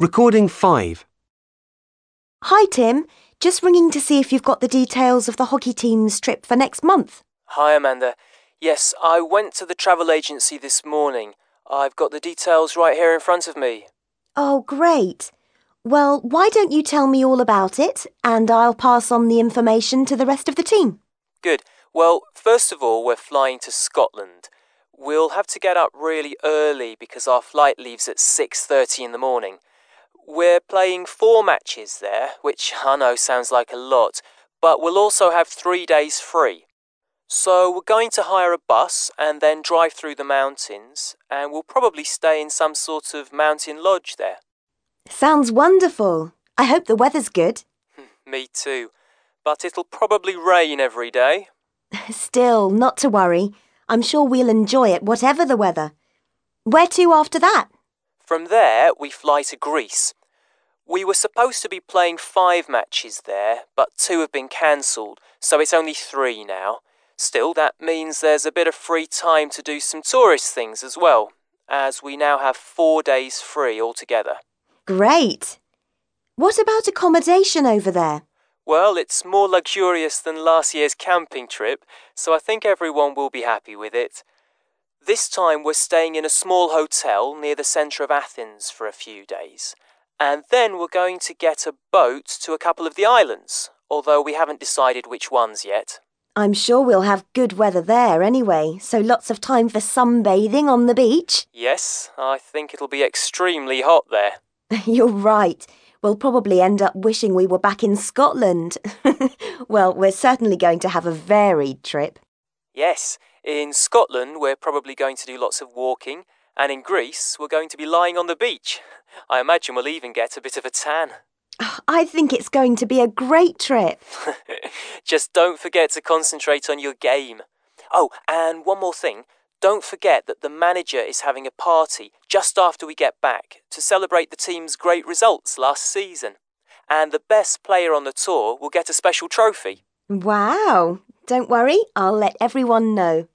Recording 5. Hi, Tim. Just ringing to see if you've got the details of the hockey team's trip for next month. Hi, Amanda. Yes, I went to the travel agency this morning. I've got the details right here in front of me. Oh, great. Well, why don't you tell me all about it and I'll pass on the information to the rest of the team? Good. Well, first of all, we're flying to Scotland. We'll have to get up really early because our flight leaves at 6:30 in the morning. We're playing four matches there, which I know sounds like a lot, but we'll also have 3 days free. So we're going to hire a bus and then drive through the mountains, and we'll probably stay in some sort of mountain lodge there. Sounds wonderful. I hope the weather's good. Me too. But it'll probably rain every day. Still, not to worry. I'm sure we'll enjoy it, whatever the weather. Where to after that? From there, we fly to Greece. We were supposed to be playing five matches there, but two have been cancelled, so it's only three now. Still, that means there's a bit of free time to do some tourist things as well, as we now have four days free altogether. Great. What about accommodation over there? Well, it's more luxurious than last year's camping trip, so I think everyone will be happy with it. This time we're staying in a small hotel near the centre of Athens for a few days. And then we're going to get a boat to a couple of the islands, although we haven't decided which ones yet. I'm sure we'll have good weather there anyway, so lots of time for sunbathing on the beach. Yes, I think it'll be extremely hot there. You're right. We'll probably end up wishing we were back in Scotland. well, we're certainly going to have a varied trip. Yes, in Scotland we're probably going to do lots of walking, and in Greece we're going to be lying on the beach. I imagine we'll even get a bit of a tan. Ah, I think it's going to be a great trip. Just don't forget to concentrate on your game. Oh, and one more thing. Don't forget that the manager is having a party just after we get back to celebrate the team's great results last season. And the best player on the tour will get a special trophy. Wow. Don't worry, I'll let everyone know.